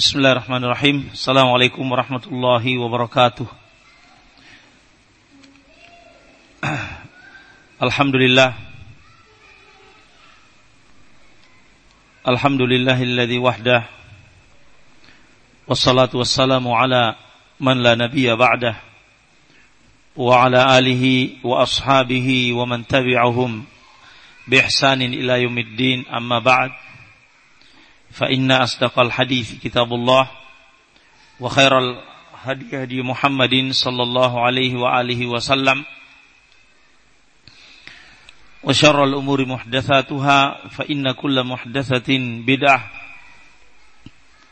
Bismillahirrahmanirrahim. Assalamualaikum warahmatullahi wabarakatuh. Alhamdulillah. Alhamdulillahilladzi wahdah. Wassalatu wassalamu ala man la nabiyya ba'dah. Wa ala alihi wa ashabihi wa man tabi'ahum bi ihsanin ila yaumiddin amma ba'd. فإن أصدق الحديث كتاب الله وخير الهدي هدي محمد صلى الله عليه وآله وسلم وشر الأمور محدثاتها فإن كل محدثة بدعة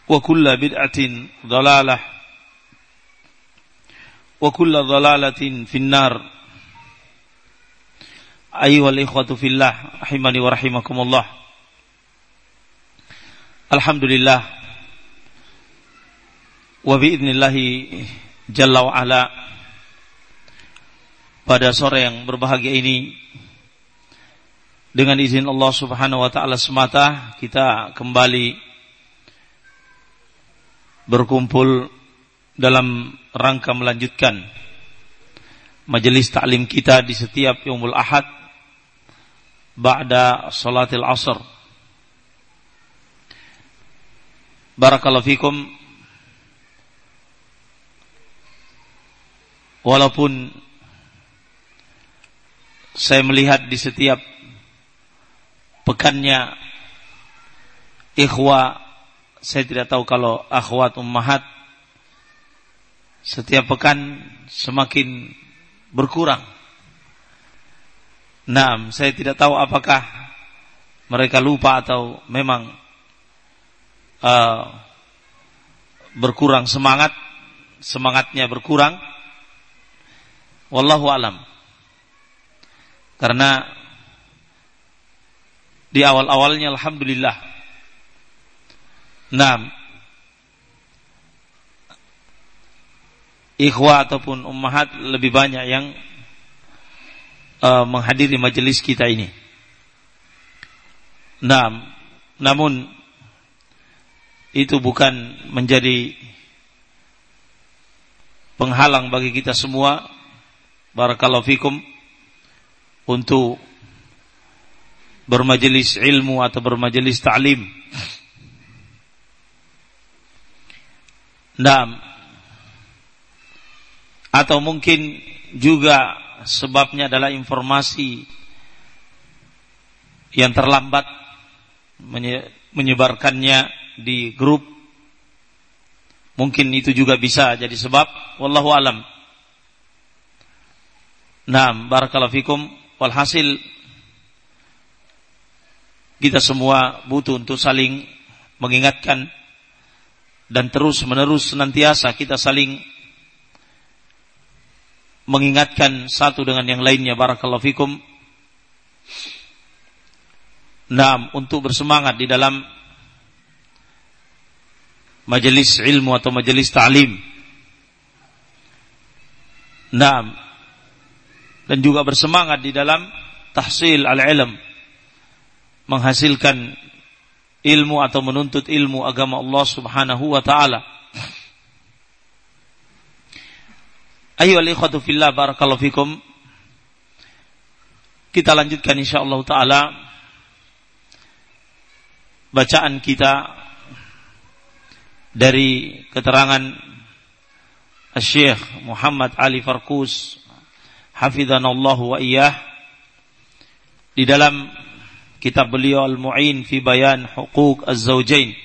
وكل بدعة ضلالة وكل ضلالة في النار أيها الإخوة في الله رحمني ورحمكم الله Alhamdulillah. Wa biidnillahi jalla wa ala. Pada sore yang berbahagia ini dengan izin Allah Subhanahu wa taala semata kita kembali berkumpul dalam rangka melanjutkan majelis taklim kita di setiap Yaumul Ahad ba'da salatil asr Barakallahu fikum Walaupun saya melihat di setiap pekannya ikhwa saya tidak tahu kalau akhwat ummahat setiap pekan semakin berkurang. Nah, saya tidak tahu apakah mereka lupa atau memang uh, berkurang semangat, semangatnya berkurang. Wallahu alam. Karena di awal-awalnya alhamdulillah. Nah, ikhwah ataupun ummahat lebih banyak yang uh, menghadiri majelis kita ini. Nah, namun itu bukan menjadi penghalang bagi kita semua barakallahu fikum untuk bermajelis ilmu atau bermajelis ta'lim. Nah, atau mungkin juga sebabnya adalah informasi yang terlambat menyebarkannya di grup. Mungkin itu juga bisa jadi sebab. Wallahu alam. Nah, barakallahu fikum. Walhasil kita semua butuh untuk saling mengingatkan dan terus menerus senantiasa kita saling mengingatkan satu dengan yang lainnya. Barakallahu fikum. Nah, untuk bersemangat di dalam majelis ilmu atau majelis ta'lim. Nah, dan juga bersemangat di dalam tahsil al-ilm menghasilkan ilmu atau menuntut ilmu agama Allah Subhanahu wa taala. Ayo ikhwatu fillah barakallahu fikum. Kita lanjutkan insyaallah taala bacaan kita dari keterangan Syekh Muhammad Ali Farkus hafizanallahu wa iyyah di dalam kitab beliau Al-Mu'in fi Bayan Huquq Az-Zawjain.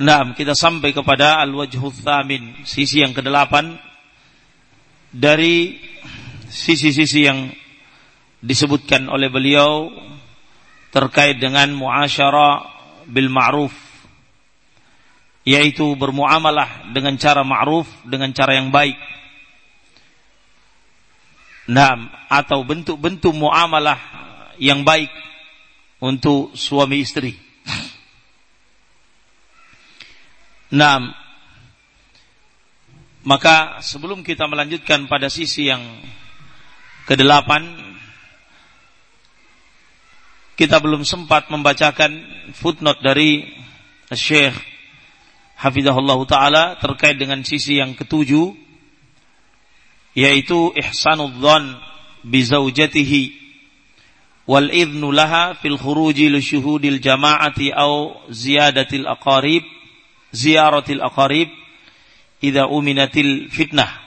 Naam, kita sampai kepada Al-Wajhu Thamin, sisi yang kedelapan dari sisi-sisi yang disebutkan oleh beliau terkait dengan muasyarah bil ma'ruf yaitu bermuamalah dengan cara ma'ruf dengan cara yang baik. Nah, atau bentuk-bentuk muamalah yang baik untuk suami istri. Nah, maka sebelum kita melanjutkan pada sisi yang kedelapan, kita belum sempat membacakan footnote dari Syekh hafizahullah taala terkait dengan sisi yang ketujuh yaitu ihsanudzan bi zaujatihi wal idnu laha fil khuruji li syuhudil jama'ati au ziyadatil aqarib ziyaratil aqarib idza uminatil fitnah.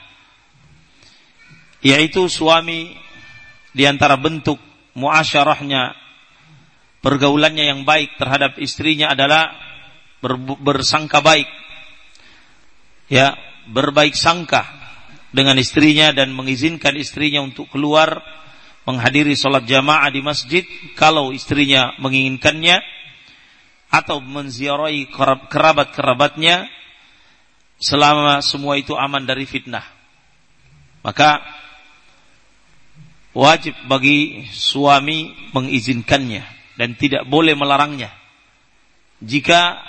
Yaitu suami di antara bentuk muasyarahnya pergaulannya yang baik terhadap istrinya adalah ber, bersangka baik ya berbaik sangka dengan istrinya dan mengizinkan istrinya untuk keluar menghadiri sholat jamaah di masjid kalau istrinya menginginkannya atau menziarahi kerabat-kerabatnya selama semua itu aman dari fitnah. Maka wajib bagi suami mengizinkannya dan tidak boleh melarangnya. Jika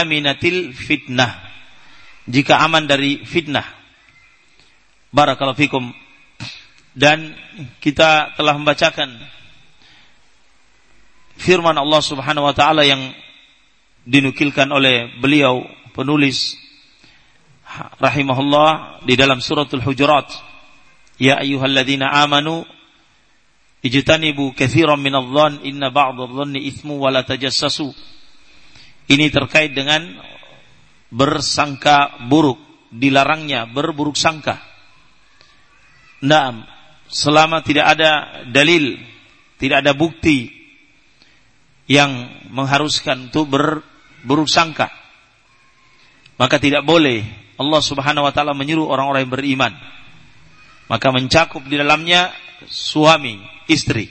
aminatil fitnah. Jika aman dari fitnah. Barakallahu fikum dan kita telah membacakan firman Allah Subhanahu wa taala yang dinukilkan oleh beliau penulis rahimahullah di dalam suratul hujurat ya ayyuhalladzina amanu ijtanibu katsiran minadh-dhann inna ba'dadh-dhanni itsmu wa la tajassasu ini terkait dengan bersangka buruk dilarangnya berburuk sangka Naam, selama tidak ada dalil, tidak ada bukti yang mengharuskan untuk berburuk sangka, maka tidak boleh Allah Subhanahu wa taala menyuruh orang-orang yang beriman. Maka mencakup di dalamnya suami, istri.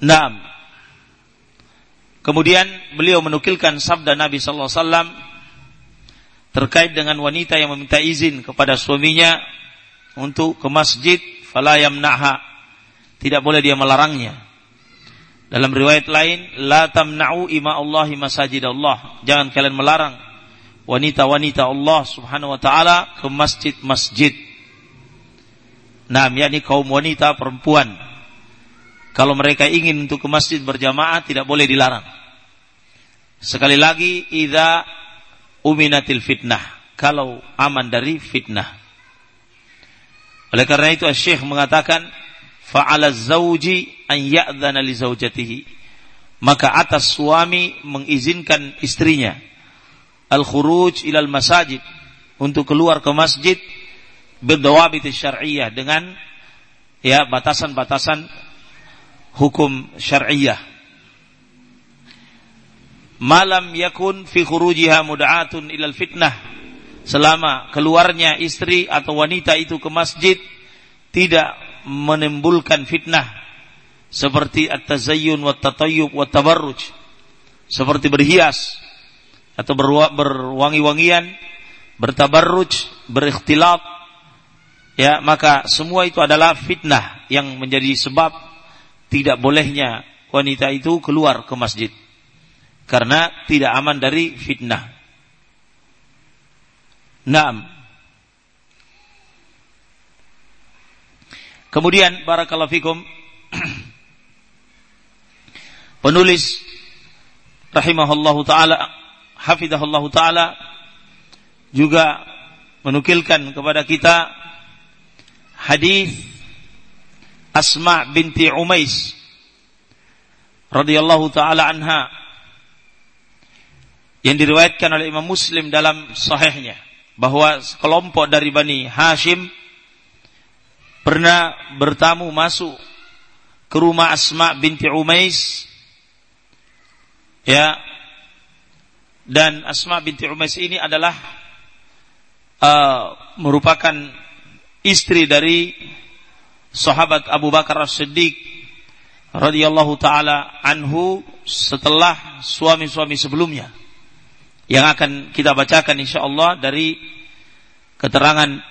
Naam. Kemudian beliau menukilkan sabda Nabi sallallahu alaihi wasallam terkait dengan wanita yang meminta izin kepada suaminya untuk ke masjid fala yamna'ha. Tidak boleh dia melarangnya. Dalam riwayat lain la tamna'u ima Allahi masajid Allah. Jangan kalian melarang wanita-wanita Allah Subhanahu wa taala ke masjid-masjid. Nah, yakni kaum wanita perempuan kalau mereka ingin untuk ke masjid berjamaah tidak boleh dilarang. Sekali lagi, idza uminatil fitnah. Kalau aman dari fitnah. Oleh karena itu Syekh mengatakan fa'ala zauji an ya'dhana li zaujatihi. Maka atas suami mengizinkan istrinya al khuruj ilal masajid untuk keluar ke masjid bidawabit syar'iyyah dengan ya batasan-batasan hukum syar'iyyah malam yakun fi khurujiha mud'atun ilal fitnah. Selama keluarnya istri atau wanita itu ke masjid tidak menimbulkan fitnah. Seperti at-tazayyun wa tatayyub wa tabarruj seperti berhias atau berwangi-wangian bertabarruj berikhtilat ya maka semua itu adalah fitnah yang menjadi sebab tidak bolehnya wanita itu keluar ke masjid karena tidak aman dari fitnah. Naam. Kemudian barakallahu fikum penulis rahimahullahu taala hafizahullahu taala juga menukilkan kepada kita hadis Asma binti Umais radhiyallahu taala anha yang diriwayatkan oleh Imam Muslim dalam sahihnya bahwa kelompok dari Bani Hashim pernah bertamu masuk ke rumah Asma binti Umais ya. Dan Asma binti Umais ini adalah uh, merupakan istri dari sahabat Abu Bakar As-Siddiq radhiyallahu taala anhu setelah suami-suami sebelumnya yang akan kita bacakan insyaallah dari keterangan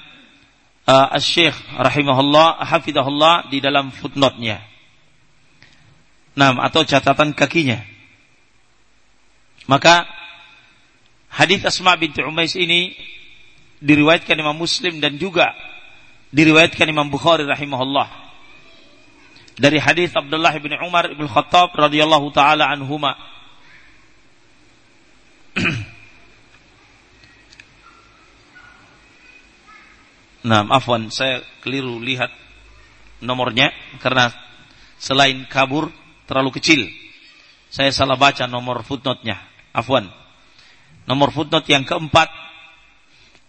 uh, Asy-Syaikh rahimahullah hafizahullah di dalam footnote-nya. Nah, atau catatan kakinya. Maka hadis Asma binti Umais ini diriwayatkan Imam Muslim dan juga diriwayatkan Imam Bukhari rahimahullah. Dari hadis Abdullah bin Umar bin Khattab radhiyallahu taala anhuma nah, afwan, saya keliru lihat nomornya karena selain kabur terlalu kecil. Saya salah baca nomor footnote-nya. Afwan. Nomor footnote yang keempat.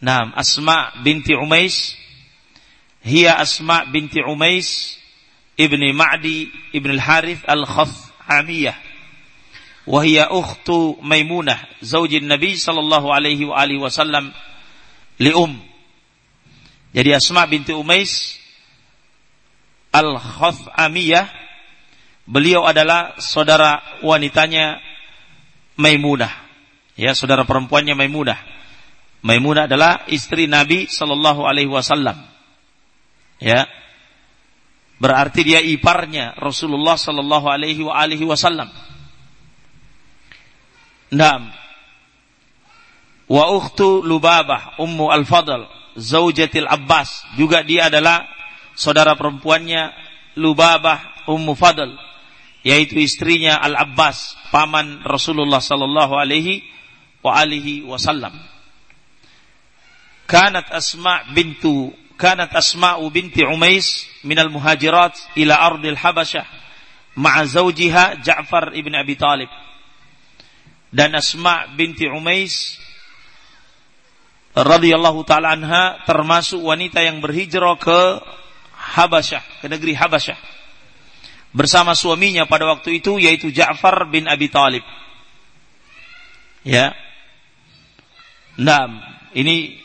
Nah, Asma binti Umais hiya Asma binti Umais ibni Ma'di ibn al-Harith al-Khaf'amiyah wa hiya ukhtu Maimunah zaujin Nabi sallallahu alaihi wa alihi wasallam li um. Jadi Asma binti Umais al-Khaf'amiyah beliau adalah saudara wanitanya Maimunah. Ya saudara perempuannya Maimunah. Maimunah adalah istri Nabi sallallahu alaihi wasallam ya berarti dia iparnya Rasulullah sallallahu alaihi wasallam Naam. Wa ukhtu Lubabah Ummu Al-Fadl zaujatil Abbas juga dia adalah saudara perempuannya Lubabah Ummu Fadl yaitu istrinya Al-Abbas paman Rasulullah sallallahu alaihi wa alihi wasallam. Kanat Asma bintu kanat Asma'u binti Umais minal muhajirat ila ardil Habasyah ma'a zawjiha Ja'far ibn Abi Talib dan Asma binti Umais radhiyallahu taala anha termasuk wanita yang berhijrah ke Habasyah, ke negeri Habasyah. Bersama suaminya pada waktu itu yaitu Ja'far bin Abi Talib. Ya. Nah, ini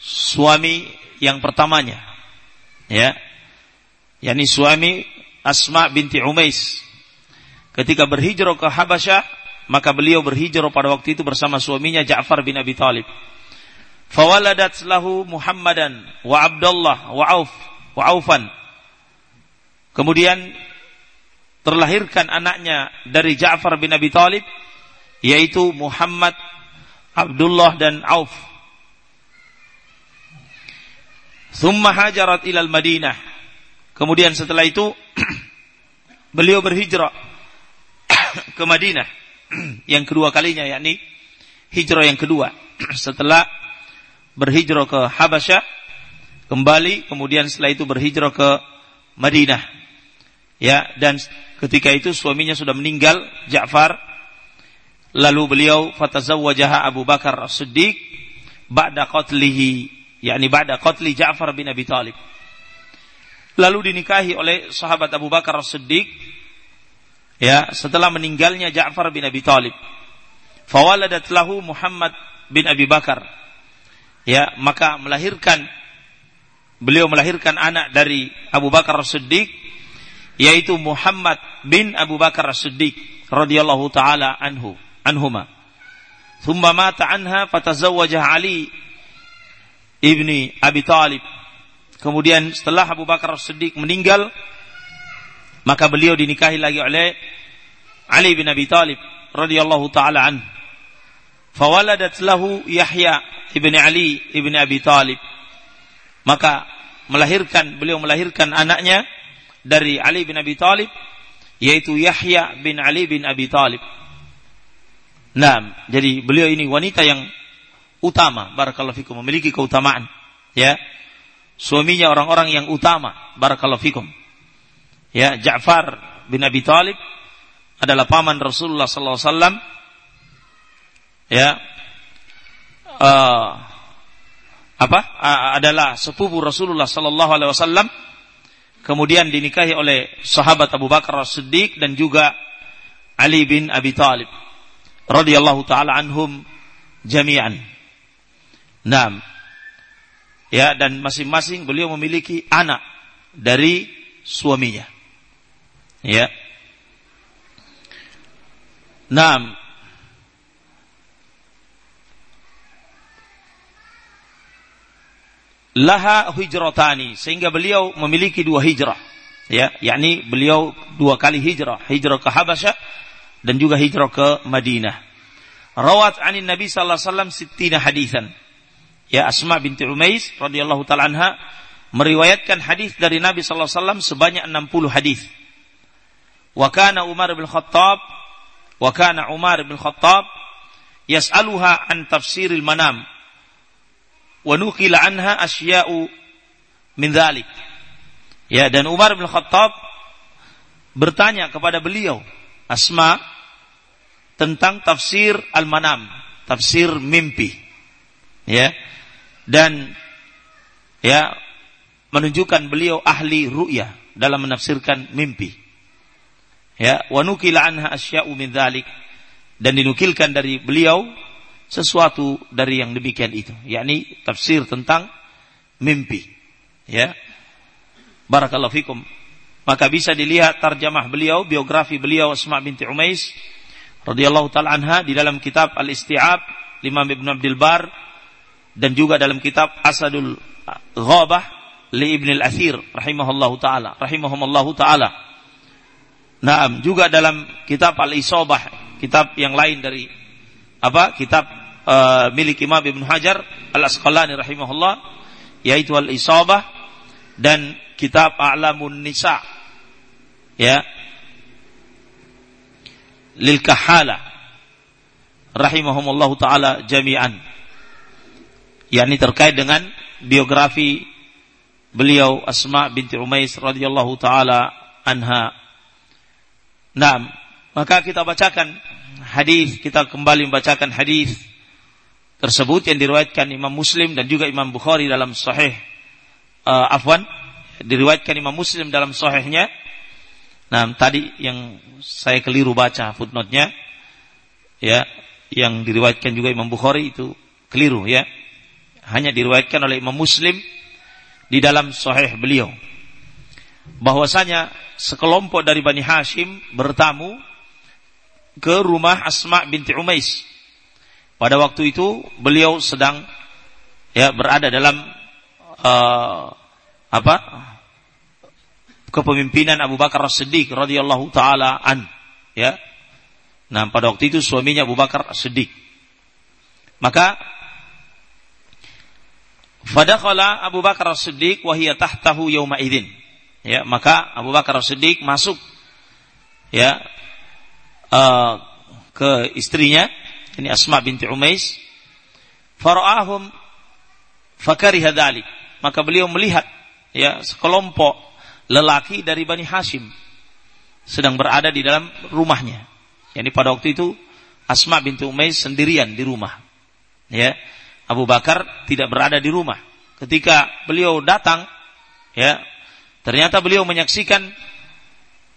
suami yang pertamanya. Ya. yakni suami Asma binti Umais. Ketika berhijrah ke Habasyah, maka beliau berhijrah pada waktu itu bersama suaminya Ja'far bin Abi Talib. Fawaladat lahu Muhammadan wa Abdullah wa Auf wa Aufan. Kemudian terlahirkan anaknya dari Ja'far bin Abi Talib yaitu Muhammad, Abdullah dan Auf. Thumma hajarat ilal Madinah. Kemudian setelah itu beliau berhijrah ke Madinah. Yang kedua kalinya yakni hijrah yang kedua. Setelah berhijrah ke Habasyah kembali kemudian setelah itu berhijrah ke Madinah. Ya dan ketika itu suaminya sudah meninggal Ja'far. Lalu beliau fatazawwajaha Abu Bakar As-Siddiq ba'da qatlihi yakni ba'da qatli Ja'far bin Abi Talib lalu dinikahi oleh sahabat Abu Bakar As-Siddiq ya setelah meninggalnya Ja'far bin Abi Talib fawaladat lahu Muhammad bin Abi Bakar. Ya maka melahirkan beliau melahirkan anak dari Abu Bakar As-Siddiq yaitu Muhammad bin Abu Bakar As-Siddiq radhiyallahu taala anhu anhuma. Thumma mata anha fatazawwaja Ali ibni Abi Talib kemudian setelah Abu Bakar As-Siddiq meninggal maka beliau dinikahi lagi oleh Ali bin Abi Talib radhiyallahu taala an. Fawaladat lahu Yahya ibni Ali ibni Abi Talib. Maka melahirkan beliau melahirkan anaknya dari Ali bin Abi Talib yaitu Yahya bin Ali bin Abi Talib. Nah, jadi beliau ini wanita yang utama, barakallahu fikum, memiliki keutamaan, ya. Suaminya orang-orang yang utama, barakallahu fikum. Ya, Ja'far bin Abi Talib adalah paman Rasulullah sallallahu alaihi wasallam. Ya. Uh, apa? Uh, adalah sepupu Rasulullah sallallahu alaihi wasallam. Kemudian dinikahi oleh sahabat Abu Bakar As-Siddiq dan juga Ali bin Abi Talib radhiyallahu taala anhum jami'an. Naam. Ya, dan masing-masing beliau memiliki anak dari suaminya. Ya. Naam. Laha hijratani sehingga beliau memiliki dua hijrah. Ya, yakni beliau dua kali hijrah, hijrah ke Habasyah dan juga hijrah ke Madinah. Rawat anin Nabi sallallahu alaihi wasallam sittina hadisan. Ya Asma binti Umais radhiyallahu taala anha meriwayatkan hadis dari Nabi sallallahu alaihi wasallam sebanyak 60 hadis. Wa kana Umar bin Khattab wa kana Umar bin Khattab yas'aluha an tafsiril manam wa nuqila anha asya'u min dhalik. Ya, dan Umar bin Khattab bertanya kepada beliau Asma tentang tafsir al-manam, tafsir mimpi. Ya. Dan ya menunjukkan beliau ahli ru'ya dalam menafsirkan mimpi. Ya, wa nukila anha asya'u min dhalik dan dinukilkan dari beliau sesuatu dari yang demikian itu, yakni tafsir tentang mimpi. Ya. Barakallahu fikum. Maka bisa dilihat tarjamah beliau, biografi beliau Asma binti Umais radhiyallahu taala anha di dalam kitab Al-Isti'ab Imam Ibn Abdul Bar dan juga dalam kitab Asadul Ghabah li Ibn Al-Athir rahimahullahu taala, rahimahumullahu taala. Naam, juga dalam kitab Al-Isabah, kitab yang lain dari apa? Kitab uh, milik Imam Ibn Hajar Al-Asqalani rahimahullah yaitu Al-Isabah dan kitab A'lamun Nisa. Ya. Lil Kahala rahimahumullahu taala jami'an. Yakni terkait dengan biografi beliau Asma binti Umais radhiyallahu taala anha. Nah, maka kita bacakan hadis, kita kembali membacakan hadis tersebut yang diriwayatkan Imam Muslim dan juga Imam Bukhari dalam sahih uh, afwan diriwayatkan Imam Muslim dalam sahihnya. Nah, tadi yang saya keliru baca footnote-nya ya, yang diriwayatkan juga Imam Bukhari itu keliru ya. Hanya diriwayatkan oleh Imam Muslim di dalam sahih beliau. Bahwasanya sekelompok dari Bani Hashim bertamu ke rumah Asma binti Umais. Pada waktu itu beliau sedang ya berada dalam uh, apa kepemimpinan Abu Bakar As-Siddiq radhiyallahu taala an ya nah pada waktu itu suaminya Abu Bakar As-Siddiq maka fadakhala Abu Bakar As-Siddiq wa hiya tahtahu yauma idzin ya maka Abu Bakar As-Siddiq masuk ya uh, ke istrinya ini Asma binti Umais fara'ahum fakariha dzalik maka beliau melihat ya sekelompok lelaki dari Bani Hashim sedang berada di dalam rumahnya. Yani pada waktu itu Asma binti Umais sendirian di rumah. Ya. Abu Bakar tidak berada di rumah. Ketika beliau datang, ya, ternyata beliau menyaksikan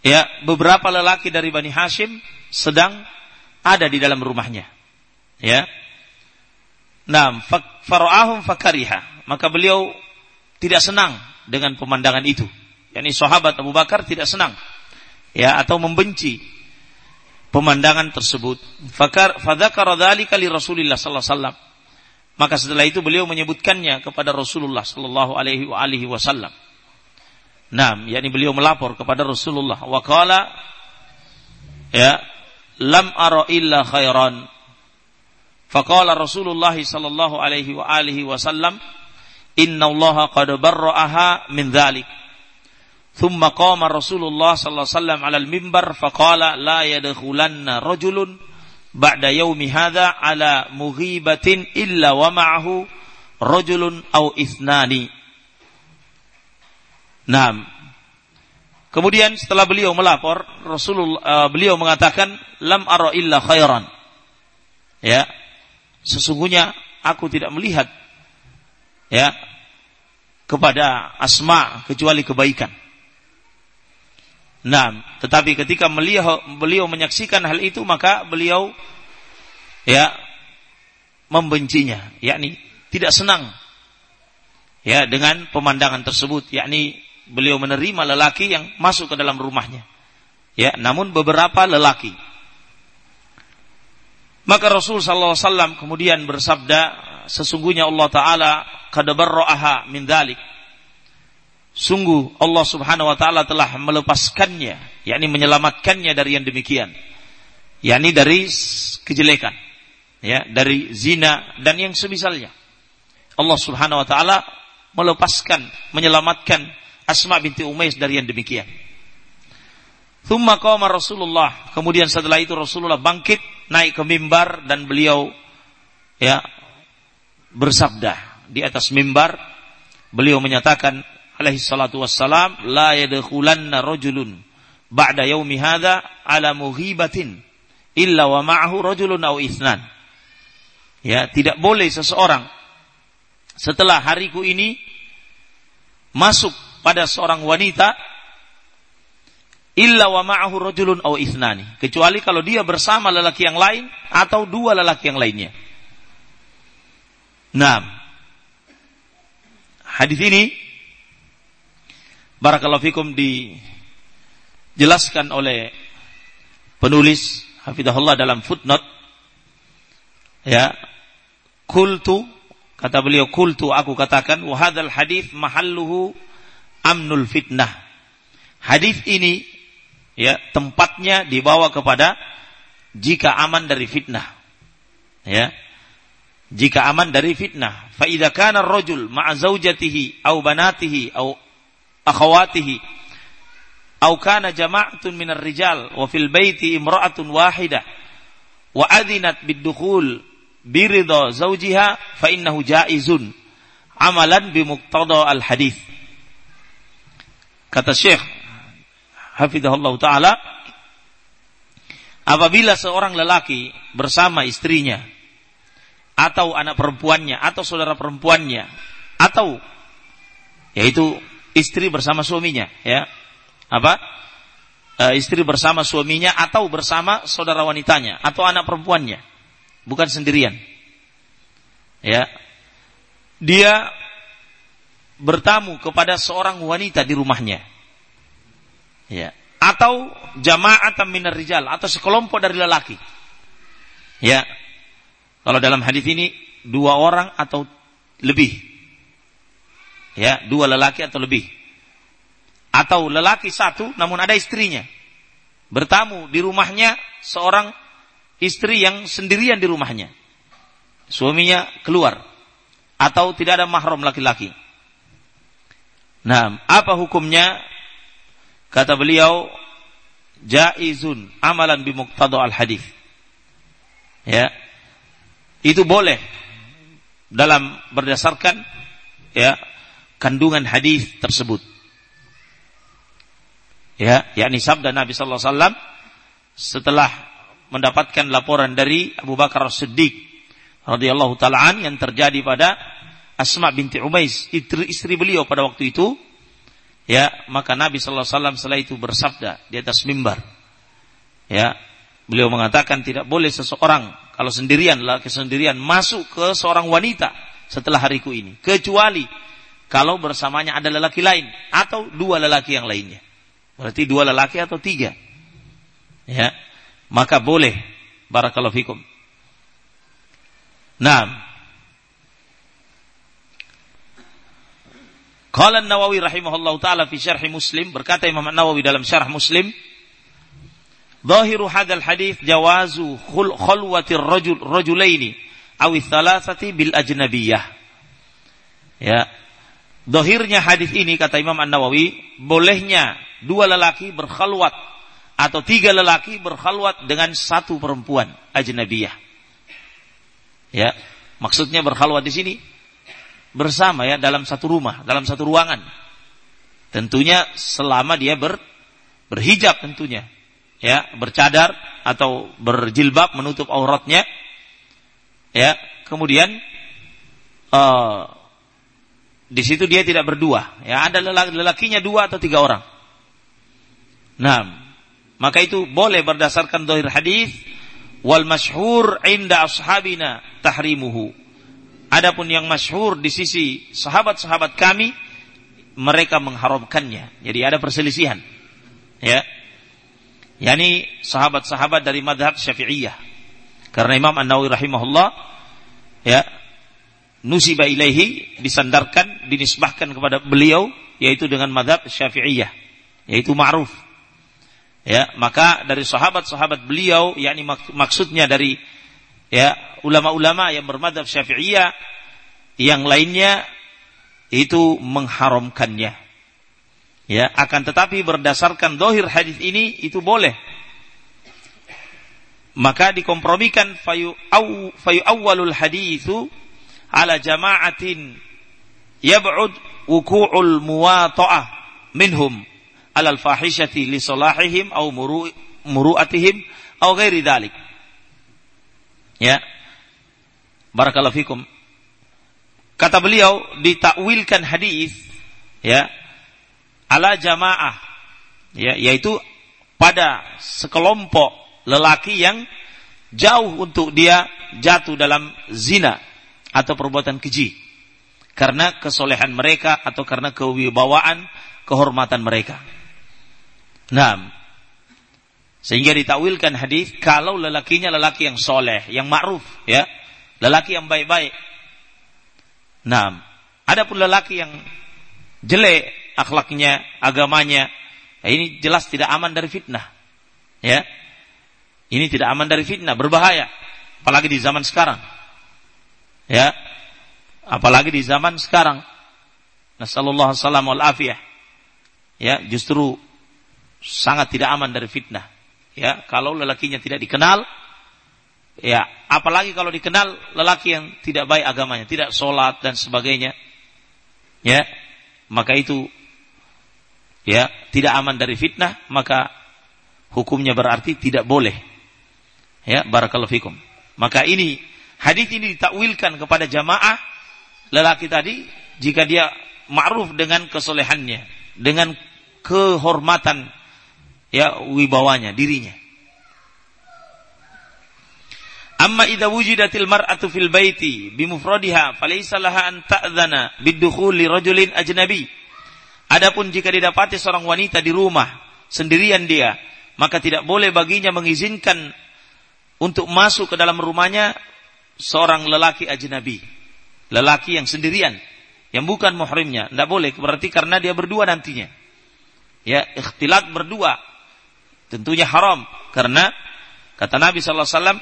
ya beberapa lelaki dari Bani Hashim sedang ada di dalam rumahnya. Ya. Nah, fakariha. Maka beliau tidak senang dengan pemandangan itu. Yani sahabat Abu Bakar tidak senang ya atau membenci pemandangan tersebut. Fakar fadzakara dzalika li Rasulillah sallallahu alaihi wasallam. Maka setelah itu beliau menyebutkannya kepada Rasulullah sallallahu alaihi wasallam. Naam, yakni beliau melapor kepada Rasulullah wa qala ya lam ara illa khairan. Faqala Rasulullah sallallahu alaihi wa alihi wasallam innallaha qad barra'aha min dhalik. Thumma qama Rasulullah sallallahu alaihi wasallam 'ala al-mimbar faqala la yadkhulanna rajulun ba'da yaumi hadza ala mughibatin illa wa ma'ahu rajulun aw isnani. Naam. Kemudian setelah beliau melapor, Rasulullah eh, uh, beliau mengatakan lam ara illa khairan. Ya. Sesungguhnya aku tidak melihat ya kepada Asma kecuali kebaikan. Nah, tetapi ketika beliau beliau menyaksikan hal itu maka beliau ya membencinya, yakni tidak senang ya dengan pemandangan tersebut, yakni beliau menerima lelaki yang masuk ke dalam rumahnya. Ya, namun beberapa lelaki. Maka Rasul sallallahu alaihi wasallam kemudian bersabda, sesungguhnya Allah taala kadabarra'aha min dalik. Sungguh Allah Subhanahu wa taala telah melepaskannya, yakni menyelamatkannya dari yang demikian. yakni dari kejelekan, ya, dari zina dan yang semisalnya. Allah Subhanahu wa taala melepaskan, menyelamatkan Asma binti Umais dari yang demikian. Thumma qama Rasulullah. Kemudian setelah itu Rasulullah bangkit naik ke mimbar dan beliau ya bersabda di atas mimbar beliau menyatakan alaihi salatu wassalam la yadkhulanna rajulun ba'da yaumi hadza ala muhibatin illa wa ma'ahu rajulun aw ithnan ya tidak boleh seseorang setelah hariku ini masuk pada seorang wanita illa wa ma'ahu rajulun aw ithnani kecuali kalau dia bersama lelaki yang lain atau dua lelaki yang lainnya. Nah, hadis ini barakallahu fikum dijelaskan oleh penulis hafizahullah dalam footnote ya kultu Kata beliau, kultu aku katakan, wahadal hadis mahalluhu amnul fitnah. Hadis ini, ya tempatnya dibawa kepada jika aman dari fitnah. Ya, jika aman dari fitnah. Fa'idha kana rojul ma'a zaujatihi, au banatihi, au akhawatihi, au kana jama'atun minar rijal, wa fil baiti imra'atun wahidah, wa adinat bid-dukhul biridha zaujiha fa innahu jaizun amalan bi muqtada al hadis kata Syekh hafizahullah taala apabila seorang lelaki bersama istrinya atau anak perempuannya atau saudara perempuannya atau yaitu istri bersama suaminya ya apa e, istri bersama suaminya atau bersama saudara wanitanya atau anak perempuannya bukan sendirian. Ya. Dia bertamu kepada seorang wanita di rumahnya. Ya. Atau jamaah minar rijal atau sekelompok dari lelaki. Ya. Kalau dalam hadis ini dua orang atau lebih. Ya, dua lelaki atau lebih. Atau lelaki satu namun ada istrinya. Bertamu di rumahnya seorang istri yang sendirian di rumahnya. Suaminya keluar atau tidak ada mahram laki-laki. Nah, apa hukumnya? Kata beliau, jaizun amalan bimuqtada al hadis. Ya. Itu boleh dalam berdasarkan ya kandungan hadis tersebut. Ya, yakni sabda Nabi sallallahu alaihi wasallam setelah mendapatkan laporan dari Abu Bakar Siddiq radhiyallahu taalaan yang terjadi pada Asma binti Umais istri, istri beliau pada waktu itu ya maka Nabi sallallahu alaihi wasallam setelah itu bersabda di atas mimbar ya beliau mengatakan tidak boleh seseorang kalau sendirian laki sendirian masuk ke seorang wanita setelah hariku ini kecuali kalau bersamanya ada lelaki lain atau dua lelaki yang lainnya berarti dua lelaki atau tiga ya maka boleh barakallahu fikum. Naam. Qala An-Nawawi rahimahullahu taala fi syarh Muslim berkata Imam An-Nawawi dalam syarah Muslim Zahiru hadal hadis jawazu khulwatir rajul rajulaini aw thalathati bil ajnabiyah. Ya. Zahirnya hadis ini kata Imam An-Nawawi bolehnya dua lelaki berkhalwat atau tiga lelaki berkhalwat dengan satu perempuan ajnabiyah. Ya, maksudnya berkhalwat di sini bersama ya dalam satu rumah, dalam satu ruangan. Tentunya selama dia ber, berhijab tentunya. Ya, bercadar atau berjilbab menutup auratnya. Ya, kemudian uh, di situ dia tidak berdua. Ya, ada lelaki, lelakinya dua atau tiga orang. Nah, maka itu boleh berdasarkan dohir hadis wal masyhur inda ashabina tahrimuhu. Adapun yang masyhur di sisi sahabat-sahabat kami mereka mengharamkannya. Jadi ada perselisihan. Ya. Yani sahabat-sahabat dari madhab syafi'iyah. Karena Imam An-Nawawi rahimahullah ya nusiba ilaihi disandarkan dinisbahkan kepada beliau yaitu dengan madhab syafi'iyah yaitu ma'ruf. Ya maka dari sahabat-sahabat beliau yakni mak maksudnya dari ya ulama-ulama yang bermadhab syafi'iyah yang lainnya itu mengharamkannya. Ya akan tetapi berdasarkan dohir hadis ini itu boleh. Maka dikompromikan fayu aw, fayu awwalul hadithu ala jama'atin yab'ud wuku'ul muwata'ah minhum alal fahishati li salahihim muru, muru'atihim aw ghairi dhalik. Ya. Barakallahu fikum. Kata beliau ditakwilkan hadis ya ala jamaah ya yaitu pada sekelompok lelaki yang jauh untuk dia jatuh dalam zina atau perbuatan keji karena kesolehan mereka atau karena kewibawaan kehormatan mereka. Nah, sehingga ditawilkan hadis kalau lelakinya lelaki yang soleh, yang ma'ruf, ya, lelaki yang baik-baik. Nah, ada pun lelaki yang jelek akhlaknya, agamanya, ya ini jelas tidak aman dari fitnah. Ya, ini tidak aman dari fitnah, berbahaya, apalagi di zaman sekarang. Ya, Apalagi di zaman sekarang. Nasallallahu salam wal afiyah. Ya, justru sangat tidak aman dari fitnah. Ya, kalau lelakinya tidak dikenal, ya, apalagi kalau dikenal lelaki yang tidak baik agamanya, tidak sholat dan sebagainya, ya, maka itu ya tidak aman dari fitnah, maka hukumnya berarti tidak boleh. Ya, barakallahu fikum. Maka ini hadis ini ditakwilkan kepada jamaah lelaki tadi jika dia ma'ruf dengan kesolehannya, dengan kehormatan ya wibawanya, dirinya. Amma idza wujidatil mar'atu fil baiti bimufradiha falaysa laha an ta'dhana bidukhuli rajulin ajnabi. Adapun jika didapati seorang wanita di rumah sendirian dia, maka tidak boleh baginya mengizinkan untuk masuk ke dalam rumahnya seorang lelaki ajnabi. Lelaki yang sendirian yang bukan muhrimnya. Tidak boleh berarti karena dia berdua nantinya. Ya ikhtilat berdua. Tentunya haram karena kata Nabi wasallam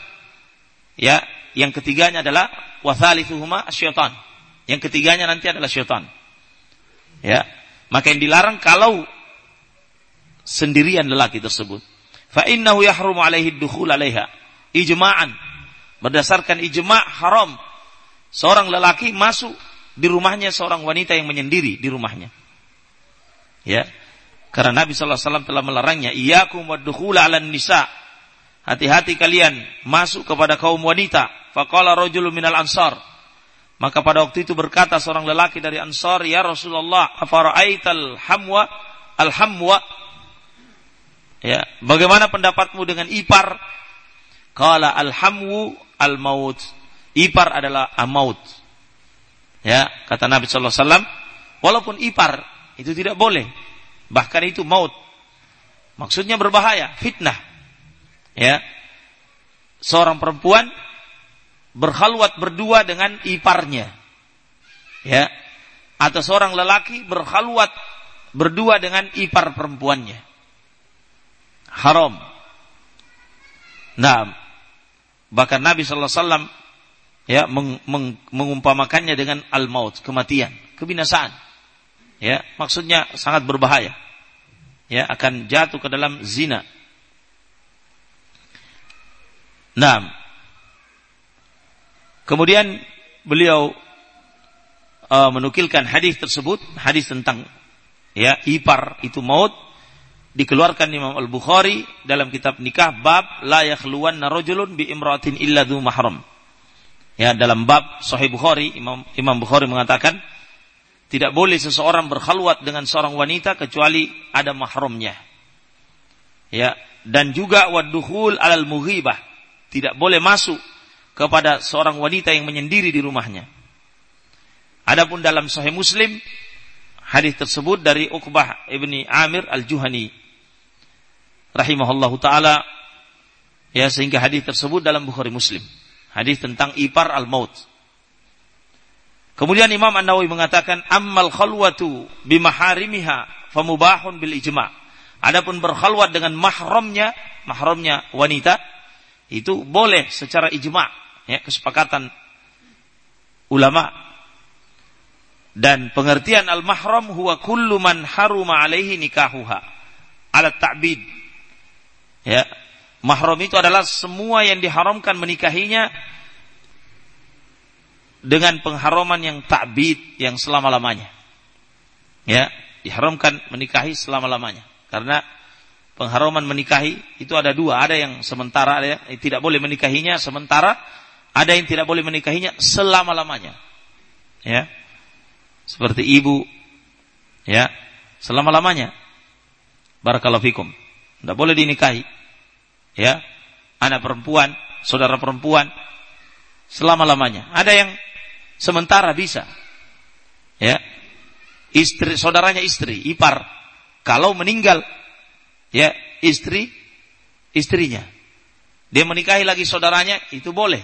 ya yang ketiganya adalah wathalithuhuma syaitan yang ketiganya nanti adalah syaitan. Ya maka yang dilarang kalau sendirian lelaki tersebut. Fa innahu yahrumu alaihi dukhul alaiha ijma'an berdasarkan ijma' haram seorang lelaki masuk di rumahnya seorang wanita yang menyendiri di rumahnya. Ya. Karena Nabi sallallahu alaihi wasallam telah melarangnya, iyyakum wadkhula 'alan nisa. Hati-hati kalian masuk kepada kaum wanita. Faqala rajulun minal ansar. Maka pada waktu itu berkata seorang lelaki dari Ansar, "Ya Rasulullah, afara'aital hamwa al-hamwa?" Ya, bagaimana pendapatmu dengan ipar? Qala al-hamwu al-maut. Ipar adalah amaut. Ya, kata Nabi sallallahu alaihi wasallam, walaupun ipar itu tidak boleh. Bahkan itu maut. Maksudnya berbahaya, fitnah. Ya. Seorang perempuan berkhalwat berdua dengan iparnya. Ya. Atau seorang lelaki berkhalwat berdua dengan ipar perempuannya. Haram. Nah, bahkan Nabi wasallam ya meng, meng, mengumpamakannya dengan al-maut, kematian, kebinasaan. Ya, maksudnya sangat berbahaya. Ya, akan jatuh ke dalam zina. Nah, kemudian beliau uh, menukilkan hadis tersebut, hadis tentang ya ipar itu maut dikeluarkan Imam Al Bukhari dalam kitab nikah bab la yakhluwanna rajulun bi imratin illa dhu mahram. Ya, dalam bab Sahih Bukhari, Imam, Imam Bukhari mengatakan, tidak boleh seseorang berkhalwat dengan seorang wanita kecuali ada mahramnya. Ya, dan juga waduhul alal mughibah. Tidak boleh masuk kepada seorang wanita yang menyendiri di rumahnya. Adapun dalam Sahih Muslim, hadis tersebut dari Uqbah ibni Amir al-Juhani. Rahimahullahu ta'ala. Ya, sehingga hadis tersebut dalam Bukhari Muslim. Hadis tentang ipar al-maut. Kemudian Imam An-Nawawi mengatakan ammal khalwatu bimaharimiha famubahun bil ijma. Adapun berkhalwat dengan mahramnya, mahramnya wanita itu boleh secara ijma, ya, kesepakatan ulama. Dan pengertian al-mahram huwa kullu man haruma alaihi nikahuha ala ta'bid. Ya, Mahram itu adalah semua yang diharamkan menikahinya dengan pengharaman yang takbid yang selama-lamanya. Ya, diharamkan menikahi selama-lamanya. Karena pengharaman menikahi itu ada dua, ada yang sementara, ada yang tidak boleh menikahinya sementara, ada yang tidak boleh menikahinya selama-lamanya. Ya. Seperti ibu ya, selama-lamanya. Barakallahu fikum. Tidak boleh dinikahi. Ya. Anak perempuan, saudara perempuan selama-lamanya. Ada yang sementara bisa. Ya. Istri saudaranya istri, ipar. Kalau meninggal ya, istri istrinya. Dia menikahi lagi saudaranya itu boleh.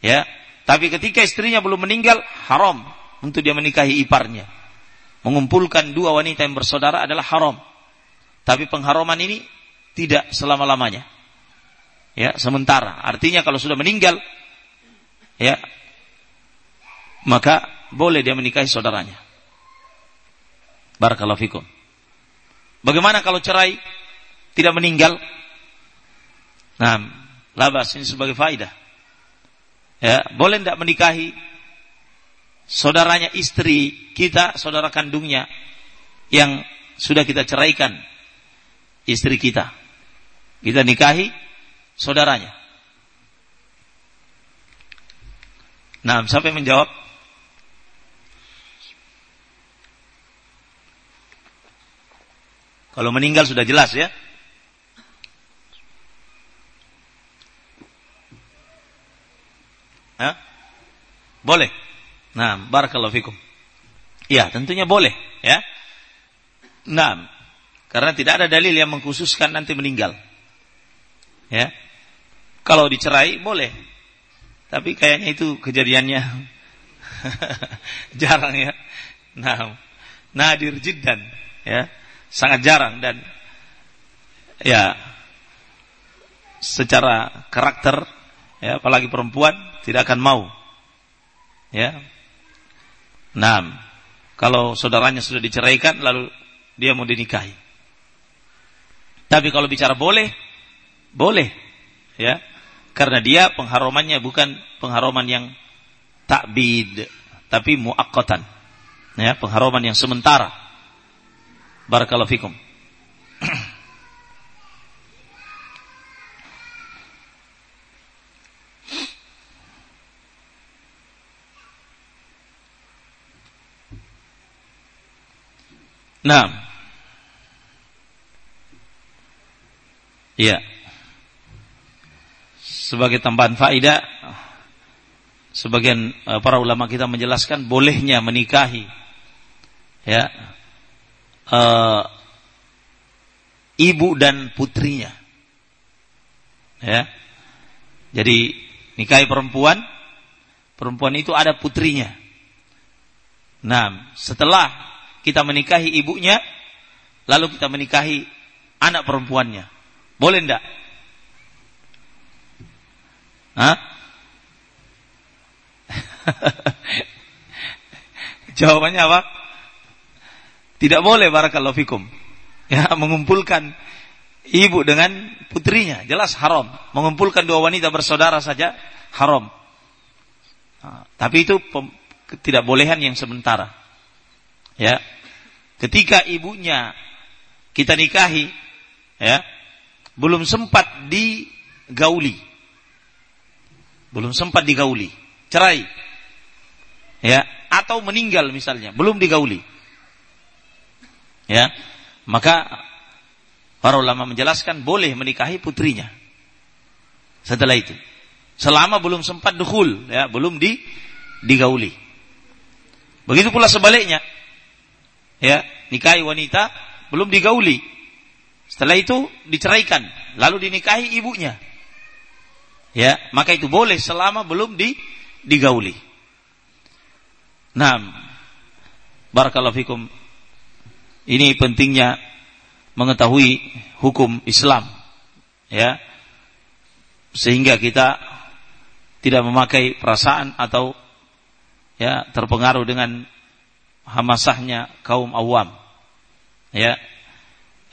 Ya. Tapi ketika istrinya belum meninggal haram untuk dia menikahi iparnya. Mengumpulkan dua wanita yang bersaudara adalah haram. Tapi pengharaman ini tidak selama-lamanya. Ya, sementara. Artinya kalau sudah meninggal ya maka boleh dia menikahi saudaranya. Barakallahu fikum. Bagaimana kalau cerai tidak meninggal? Nah, labas ini sebagai faidah. Ya, boleh tidak menikahi saudaranya istri kita, saudara kandungnya yang sudah kita ceraikan istri kita. Kita nikahi saudaranya. Nah, yang menjawab? Kalau meninggal sudah jelas ya. Hah? Boleh. Nah, barakallahu fikum. Ya, tentunya boleh, ya. Nah, karena tidak ada dalil yang mengkhususkan nanti meninggal. Ya. Kalau dicerai boleh. Tapi kayaknya itu kejadiannya jarang ya. Nah, nadir jiddan, ya sangat jarang dan ya secara karakter ya apalagi perempuan tidak akan mau ya nah kalau saudaranya sudah diceraikan lalu dia mau dinikahi tapi kalau bicara boleh boleh ya karena dia pengharumannya bukan pengharuman yang takbid tapi muakkatan ya pengharuman yang sementara Barakallahu fikum. Nah. Iya. Sebagai tambahan faedah sebagian eh, para ulama kita menjelaskan bolehnya menikahi ya uh, ibu dan putrinya. Ya. Jadi nikahi perempuan, perempuan itu ada putrinya. Nah, setelah kita menikahi ibunya, lalu kita menikahi anak perempuannya. Boleh ndak? Hah? Jawabannya apa? Tidak boleh barakallahu fikum. Ya, mengumpulkan ibu dengan putrinya, jelas haram. Mengumpulkan dua wanita bersaudara saja haram. Nah, tapi itu tidak bolehan yang sementara. Ya. Ketika ibunya kita nikahi, ya, belum sempat digauli. Belum sempat digauli. Cerai. Ya, atau meninggal misalnya, belum digauli. Ya. Maka para ulama menjelaskan boleh menikahi putrinya. Setelah itu. Selama belum sempat dukhul ya belum di digauli. Begitu pula sebaliknya. Ya nikahi wanita belum digauli setelah itu diceraikan lalu dinikahi ibunya ya maka itu boleh selama belum di digauli nah barakallahu fikum ini pentingnya mengetahui hukum Islam. Ya. Sehingga kita tidak memakai perasaan atau ya terpengaruh dengan hamasahnya kaum awam. Ya.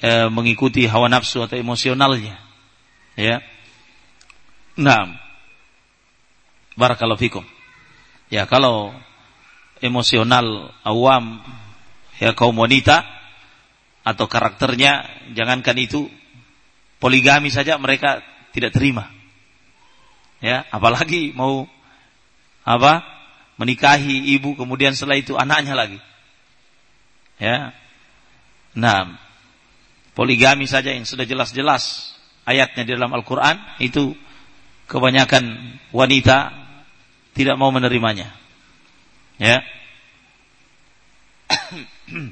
E, mengikuti hawa nafsu atau emosionalnya. Ya. Nah, barakallahu fikum. Ya, kalau emosional awam ya kaum wanita atau karakternya jangankan itu poligami saja mereka tidak terima. Ya, apalagi mau apa? menikahi ibu kemudian setelah itu anaknya lagi. Ya. Nah, poligami saja yang sudah jelas-jelas ayatnya di dalam Al-Qur'an itu kebanyakan wanita tidak mau menerimanya. Ya.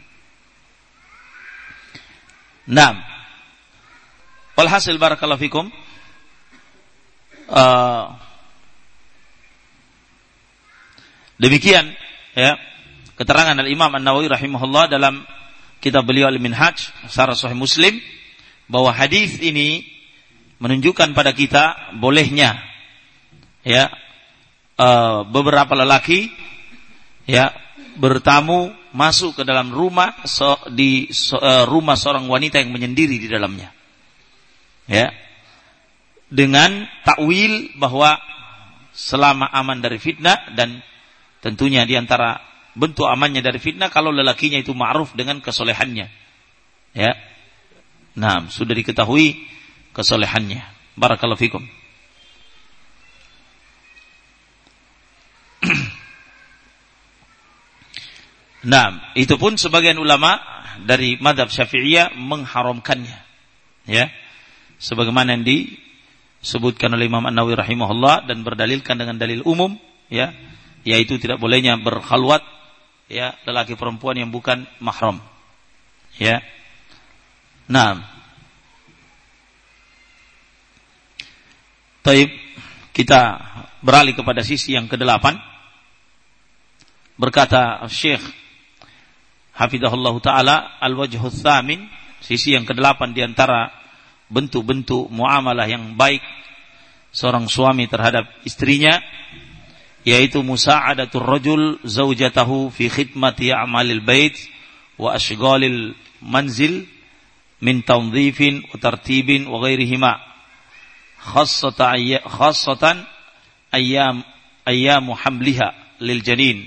Naam. Walhasil barakallahu fikum. Uh, demikian ya keterangan al-Imam An-Nawawi rahimahullah dalam kitab beliau Al-Minhaj Sarah Sahih Muslim bahwa hadis ini menunjukkan pada kita bolehnya ya uh, beberapa lelaki ya bertamu masuk ke dalam rumah so, di so, uh, rumah seorang wanita yang menyendiri di dalamnya. Ya. Dengan takwil bahwa selama aman dari fitnah dan tentunya di antara bentuk amannya dari fitnah kalau lelakinya itu ma'ruf dengan kesolehannya. Ya. Nah, sudah diketahui kesolehannya. Barakallahu fikum. Nah, itu pun sebagian ulama dari madhab syafi'iyah mengharamkannya. Ya. Sebagaimana yang disebutkan oleh Imam An-Nawawi rahimahullah dan berdalilkan dengan dalil umum, ya, yaitu tidak bolehnya berkhalwat ya lelaki perempuan yang bukan mahram. Ya. Nah. Taib kita beralih kepada sisi yang kedelapan. Berkata Syekh hafizahullah taala al-wajhus tsamin sisi yang kedelapan di antara bentuk-bentuk muamalah yang baik seorang suami terhadap istrinya yaitu musa'adatul rajul zaujatahu fi khidmati a'malil bait wa ashghalil manzil min tanzifin wa tartibin wa ghairihima khassatan ayyam ayyamu hamliha lil janin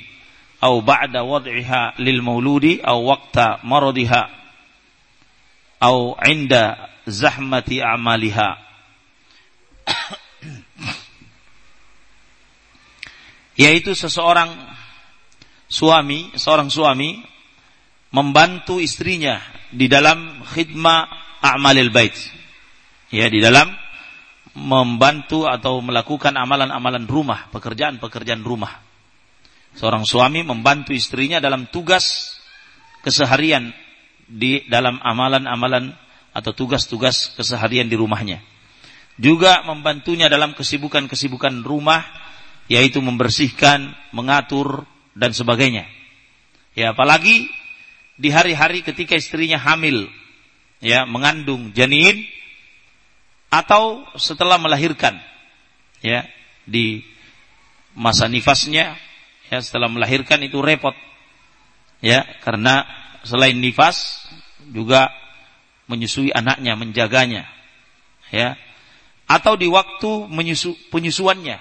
أو بعد وضعها للمولود أو وقت مرضها أو عند زحمة أعمالها yaitu seseorang suami, seorang suami membantu istrinya di dalam khidmah a'malil bait. Ya, di dalam membantu atau melakukan amalan-amalan rumah, pekerjaan-pekerjaan rumah. Seorang suami membantu istrinya dalam tugas keseharian di dalam amalan-amalan atau tugas-tugas keseharian di rumahnya. Juga membantunya dalam kesibukan-kesibukan rumah yaitu membersihkan, mengatur dan sebagainya. Ya, apalagi di hari-hari ketika istrinya hamil, ya, mengandung janin atau setelah melahirkan, ya, di masa nifasnya ya setelah melahirkan itu repot ya karena selain nifas juga menyusui anaknya menjaganya ya atau di waktu menyusu, penyusuannya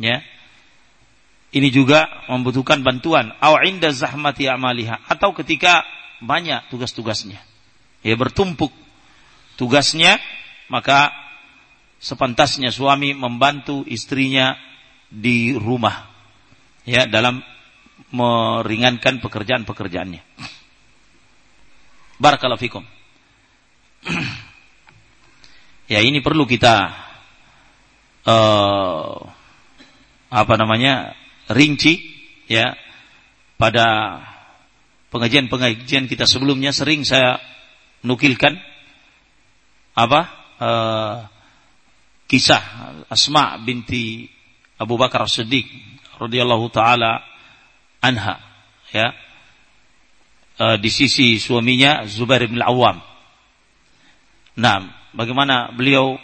ya. Ini juga membutuhkan bantuan. Au inda zahmati amaliha. Atau ketika banyak tugas-tugasnya. Ya bertumpuk tugasnya maka sepantasnya suami membantu istrinya di rumah. Ya dalam meringankan pekerjaan-pekerjaannya. Barakallahu fikum. ya ini perlu kita uh, apa namanya rinci ya pada pengajian-pengajian kita sebelumnya sering saya nukilkan apa uh, kisah Asma binti Abu Bakar Siddiq radhiyallahu taala anha ya e, di sisi suaminya Zubair bin Awam. Nah, bagaimana beliau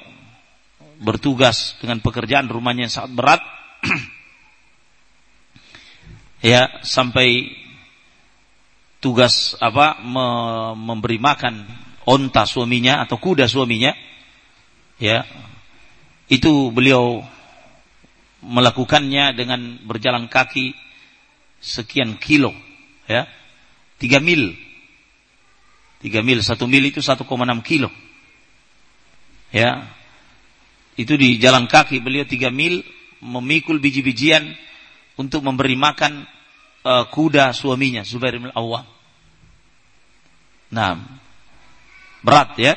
bertugas dengan pekerjaan rumahnya yang sangat berat ya sampai tugas apa me memberi makan onta suaminya atau kuda suaminya Ya. Itu beliau melakukannya dengan berjalan kaki sekian kilo, ya. Tiga mil. Tiga mil, satu mil itu 1,6 kilo. Ya. Itu di jalan kaki beliau tiga mil memikul biji-bijian untuk memberi makan uh, kuda suaminya Zubair bin Awam. Nah, berat ya.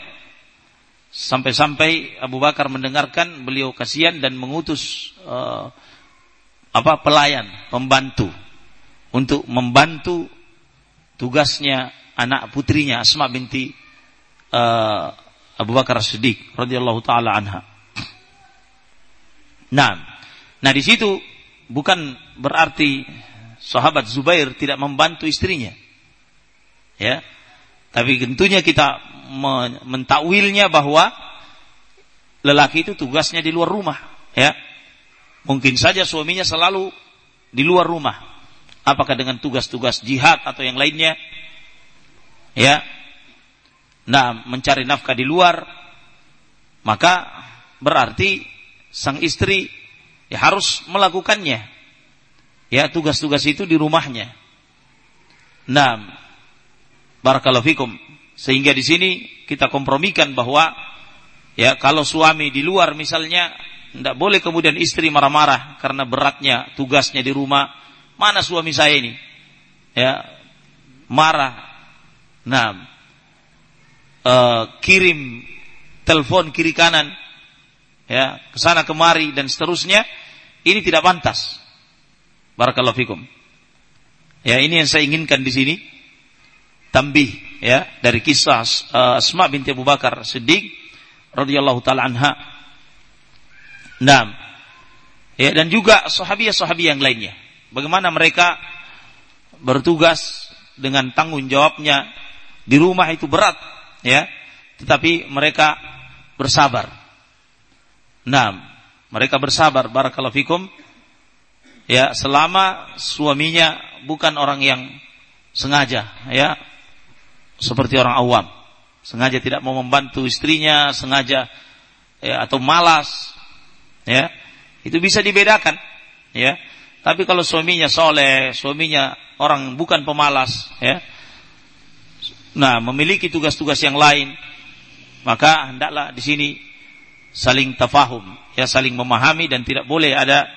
Sampai-sampai Abu Bakar mendengarkan beliau kasihan dan mengutus uh, apa pelayan, pembantu untuk membantu tugasnya anak putrinya Asma binti uh, Abu Bakar Siddiq radhiyallahu taala anha. Nah, nah di situ bukan berarti sahabat Zubair tidak membantu istrinya. Ya. Tapi tentunya kita mentakwilnya bahwa lelaki itu tugasnya di luar rumah, ya. Mungkin saja suaminya selalu di luar rumah. Apakah dengan tugas-tugas jihad atau yang lainnya? Ya. Nah, mencari nafkah di luar maka berarti sang istri ya harus melakukannya. Ya, tugas-tugas itu di rumahnya. Nah, Barakallahu fikum. Sehingga di sini kita kompromikan bahwa ya kalau suami di luar misalnya tidak boleh kemudian istri marah-marah karena beratnya tugasnya di rumah. Mana suami saya ini? Ya, marah. Nah, uh, kirim telepon kiri kanan, ya, ke sana kemari dan seterusnya. Ini tidak pantas. Barakallahu fikum. Ya, ini yang saya inginkan di sini tambih ya dari kisah uh, binti Abu Bakar Siddiq radhiyallahu taala anha. Naam. Ya dan juga sahabiah-sahabiah yang lainnya. Bagaimana mereka bertugas dengan tanggung jawabnya di rumah itu berat ya, tetapi mereka bersabar. Naam. Mereka bersabar barakallahu fikum ya selama suaminya bukan orang yang sengaja ya seperti orang awam. Sengaja tidak mau membantu istrinya, sengaja ya, atau malas, ya itu bisa dibedakan, ya. Tapi kalau suaminya soleh, suaminya orang bukan pemalas, ya, nah memiliki tugas-tugas yang lain, maka hendaklah di sini saling tafahum, ya saling memahami dan tidak boleh ada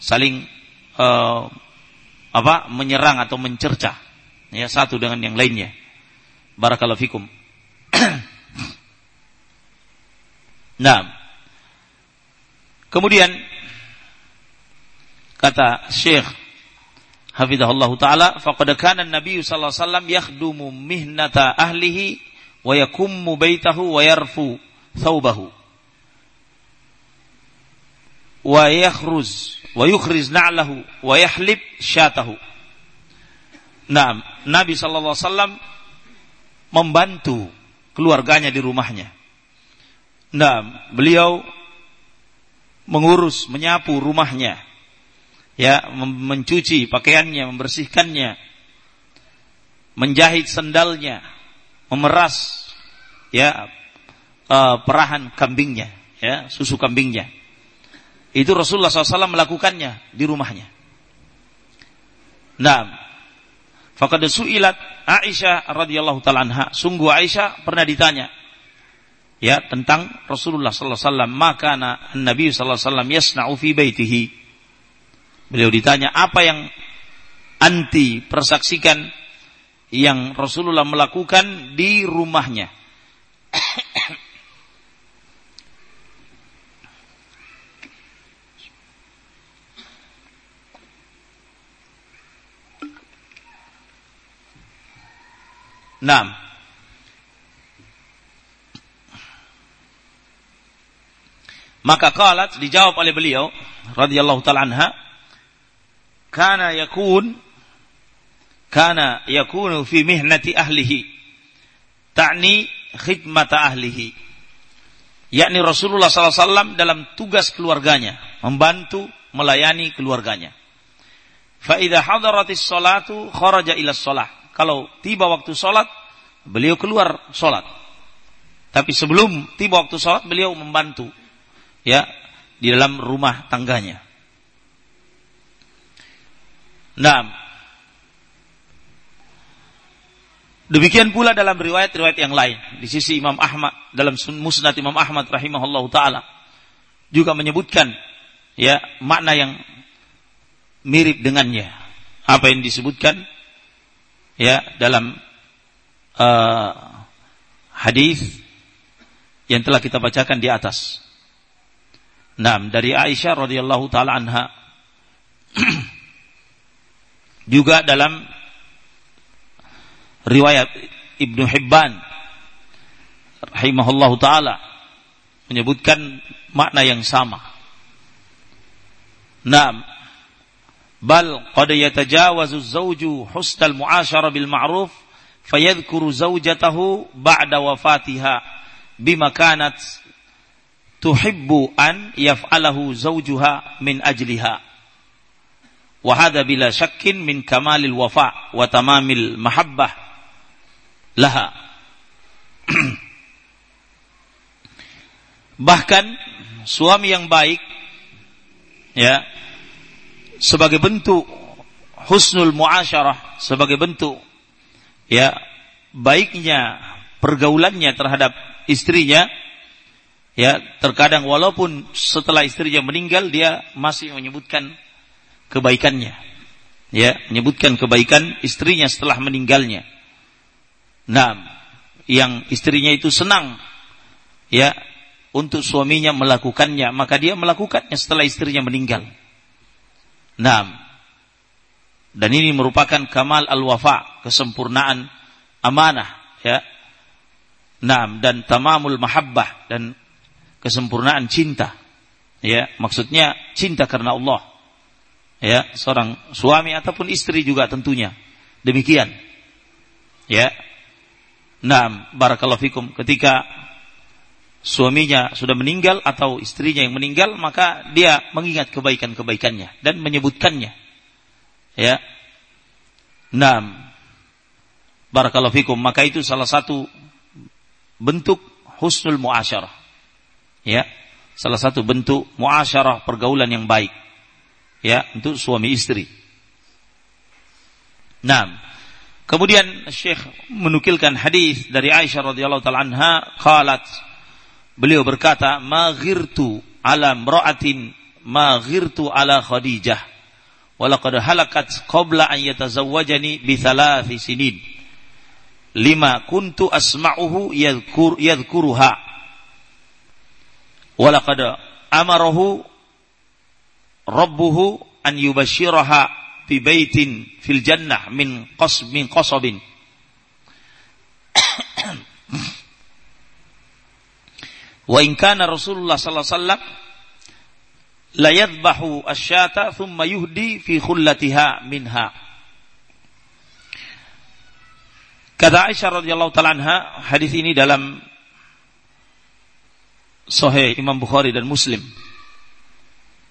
saling uh, apa menyerang atau mencerca, ya satu dengan yang lainnya. Barakallahu fikum. nah. Kemudian kata Syekh Hafizahullah taala faqad kana sallallahu alaihi wasallam yakhdumu mihnata ahlihi wa yakummu baitahu wa yarfu thawbahu wa yakhruz wa yukhriz na'lahu wa yahlib syatahu. Nah, Nabi sallallahu alaihi wasallam membantu keluarganya di rumahnya. Nah, beliau mengurus, menyapu rumahnya, ya, mencuci pakaiannya, membersihkannya, menjahit sendalnya, memeras, ya, uh, perahan kambingnya, ya, susu kambingnya. Itu Rasulullah SAW melakukannya di rumahnya. Nah, Fakad su'ilat Aisyah radhiyallahu taala anha. Sungguh Aisyah pernah ditanya ya tentang Rasulullah wasallam, maka Nabi wasallam yasna'u fi baitihi. Beliau ditanya apa yang anti persaksikan yang Rasulullah melakukan di rumahnya. Nah, maka qalat dijawab oleh beliau radhiyallahu taala anha kana yakun kana yakunu fi mihnati ahlihi. Ta'ni khidmata ahlihi. Yakni Rasulullah SAW dalam tugas keluarganya membantu melayani keluarganya. Fa idza hadaratis salatu kharaja ila shalah kalau tiba waktu sholat, beliau keluar sholat. Tapi sebelum tiba waktu sholat beliau membantu ya di dalam rumah tangganya. Nah, demikian pula dalam riwayat-riwayat yang lain di sisi Imam Ahmad dalam Musnad Imam Ahmad rahimahullah taala juga menyebutkan ya makna yang mirip dengannya apa yang disebutkan ya dalam uh, hadis yang telah kita bacakan di atas. Nah, dari Aisyah radhiyallahu taala anha juga dalam riwayat Ibnu Hibban rahimahullahu taala menyebutkan makna yang sama. Naam. Bal qad yatajawazu az-zawju husnal mu'asyara bil ma'ruf fayadhkuru zawjatahu ba'da wafatiha bima kanat tuhibbu an yaf'alahu zawjuha min ajliha wa hadha bila syakkin min kamalil wafa wa tamamil mahabbah laha bahkan suami yang baik ya sebagai bentuk husnul muasyarah sebagai bentuk ya baiknya pergaulannya terhadap istrinya ya terkadang walaupun setelah istrinya meninggal dia masih menyebutkan kebaikannya ya menyebutkan kebaikan istrinya setelah meninggalnya. Nah yang istrinya itu senang ya untuk suaminya melakukannya maka dia melakukannya setelah istrinya meninggal nah dan ini merupakan kamal al-wafa kesempurnaan amanah ya Naam dan tamamul mahabbah dan kesempurnaan cinta. Ya, maksudnya cinta karena Allah. Ya, seorang suami ataupun istri juga tentunya. Demikian. Ya. Naam, barakallahu fikum ketika suaminya sudah meninggal atau istrinya yang meninggal, maka dia mengingat kebaikan-kebaikannya dan menyebutkannya. Ya. Naam. Barakallahu fikum, maka itu salah satu bentuk husnul muasyarah. Ya, salah satu bentuk muasyarah pergaulan yang baik. Ya, untuk suami istri. Nah, kemudian Syekh menukilkan hadis dari Aisyah radhiyallahu taala anha, qalat beliau berkata, "Ma ghirtu ala imra'atin ma ghirtu ala Khadijah." Walaqad halakat qabla an yatazawwajani bi thalathi sinin. Lima kuntu asma'uhu yadhkur yadhkuruha. Walaqad amarahu rabbuhu an yubashiraha fi baitin fil jannah min qas min qasabin wa in kana Rasulullah sallallahu alaihi wasallam la yadhbahu asyata thumma yuhdi fi khullatiha minha Kata Aisyah radhiyallahu taala anha, hadis ini dalam Sahih Imam Bukhari dan Muslim.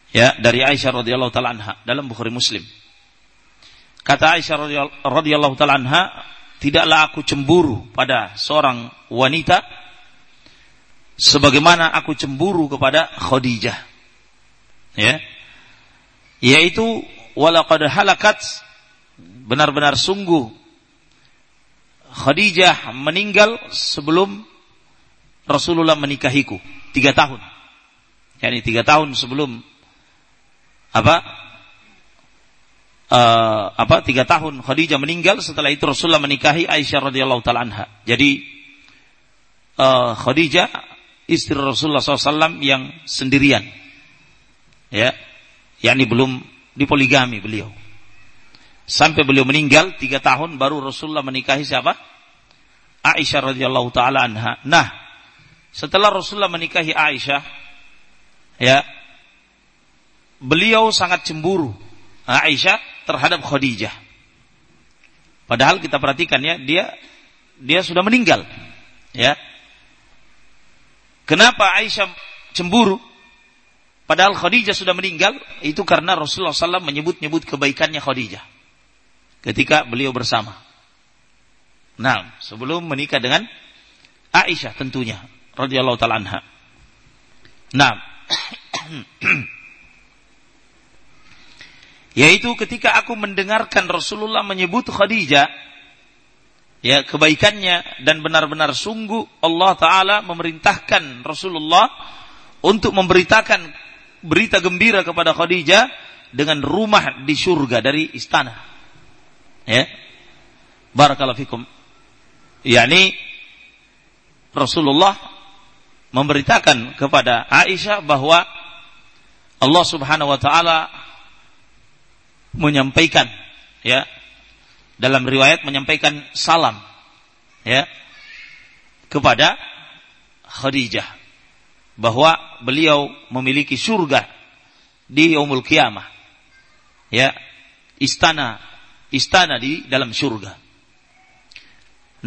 Ya, dari Aisyah radhiyallahu taala anha dalam Bukhari Muslim. Kata Aisyah radhiyallahu taala anha, tidaklah aku cemburu pada seorang wanita sebagaimana aku cemburu kepada Khadijah. Ya. Yaitu walaqad halakat benar-benar sungguh Khadijah meninggal sebelum Rasulullah menikahiku tiga tahun. Yani tiga tahun sebelum apa? Uh, apa tiga tahun Khadijah meninggal setelah itu Rasulullah menikahi Aisyah radhiyallahu taala anha. Jadi uh, Khadijah istri Rasulullah SAW yang sendirian, ya, yakni belum dipoligami beliau. Sampai beliau meninggal tiga tahun baru Rasulullah menikahi siapa? Aisyah radhiyallahu taala anha. Nah, setelah Rasulullah menikahi Aisyah, ya, beliau sangat cemburu Aisyah terhadap Khadijah. Padahal kita perhatikan ya, dia dia sudah meninggal. Ya. Kenapa Aisyah cemburu? Padahal Khadijah sudah meninggal, itu karena Rasulullah SAW menyebut-nyebut kebaikannya Khadijah ketika beliau bersama. Nah, sebelum menikah dengan Aisyah tentunya radhiyallahu taala anha. Nah, yaitu ketika aku mendengarkan Rasulullah menyebut Khadijah ya kebaikannya dan benar-benar sungguh Allah taala memerintahkan Rasulullah untuk memberitakan berita gembira kepada Khadijah dengan rumah di surga dari istana. Ya. Barakallahu fikum. yakni Rasulullah memberitakan kepada Aisyah bahwa Allah Subhanahu wa taala menyampaikan ya dalam riwayat menyampaikan salam ya kepada Khadijah bahwa beliau memiliki surga di yaumul kiamah ya istana istana di dalam surga.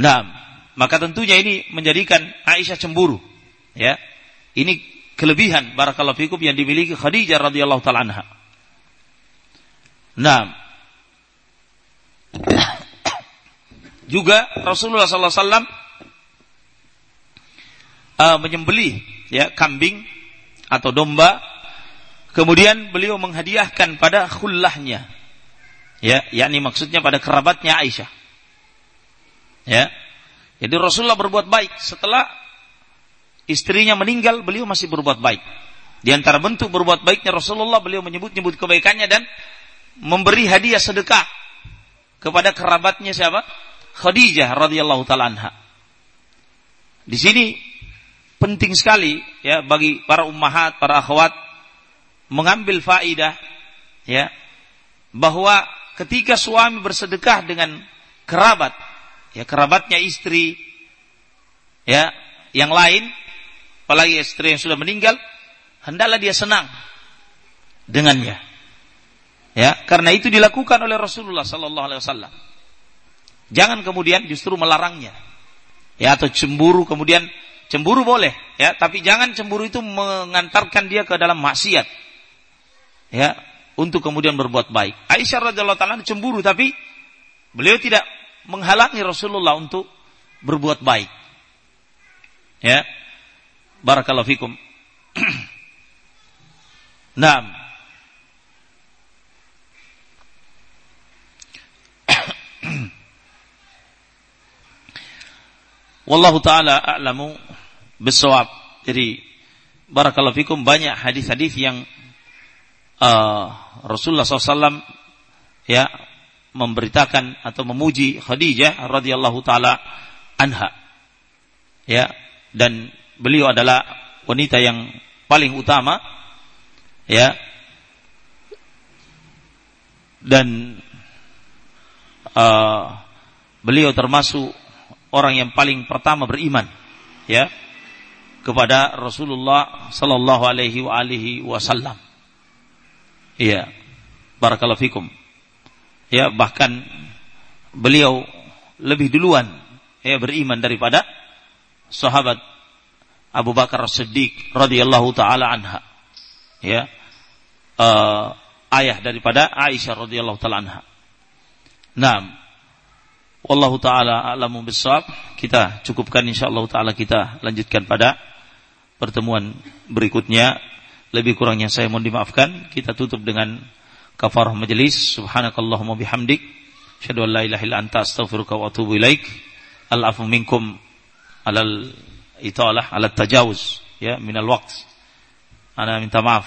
Nah maka tentunya ini menjadikan Aisyah cemburu ya. Ini kelebihan barakallahu fikum yang dimiliki Khadijah radhiyallahu taala anha. Nah juga Rasulullah sallallahu alaihi wasallam uh, menyembelih ya kambing atau domba. Kemudian beliau menghadiahkan pada khullahnya ya yakni maksudnya pada kerabatnya Aisyah. Ya jadi Rasulullah berbuat baik. Setelah istrinya meninggal beliau masih berbuat baik. Di antara bentuk berbuat baiknya Rasulullah beliau menyebut-nyebut kebaikannya dan memberi hadiah sedekah kepada kerabatnya siapa? Khadijah radhiyallahu taala anha. Di sini penting sekali ya bagi para ummahat, para akhwat mengambil faidah ya bahwa ketika suami bersedekah dengan kerabat ya kerabatnya istri ya yang lain apalagi istri yang sudah meninggal hendaklah dia senang dengannya Ya, karena itu dilakukan oleh Rasulullah sallallahu alaihi wasallam. Jangan kemudian justru melarangnya. Ya, atau cemburu kemudian cemburu boleh, ya, tapi jangan cemburu itu mengantarkan dia ke dalam maksiat. Ya, untuk kemudian berbuat baik. Aisyah radhiyallahu taala cemburu tapi beliau tidak menghalangi Rasulullah untuk berbuat baik. Ya. Barakallahu fikum. nah, Wallahu taala a'lamu bisawab. Jadi barakallahu fikum banyak hadis-hadis yang uh, Rasulullah SAW ya memberitakan atau memuji Khadijah radhiyallahu taala anha. Ya, dan beliau adalah wanita yang paling utama ya dan uh, beliau termasuk orang yang paling pertama beriman ya kepada Rasulullah sallallahu alaihi wa alihi wasallam. Iya. Barakallahu fikum. Ya, bahkan beliau lebih duluan ya beriman daripada sahabat Abu Bakar Siddiq radhiyallahu taala anha. Ya. Uh, ayah daripada Aisyah radhiyallahu taala anha. Naam. Wallahu taala a'lamu bissawab. Kita cukupkan insyaallah taala kita lanjutkan pada pertemuan berikutnya. Lebih kurangnya saya mohon dimaafkan. Kita tutup dengan kafarah majelis. Subhanakallahumma bihamdik. Asyhadu an la ilaha illa anta astaghfiruka wa atubu ilaik. Al-afu minkum alal italah ala tajawuz ya minal waqt. Ana minta maaf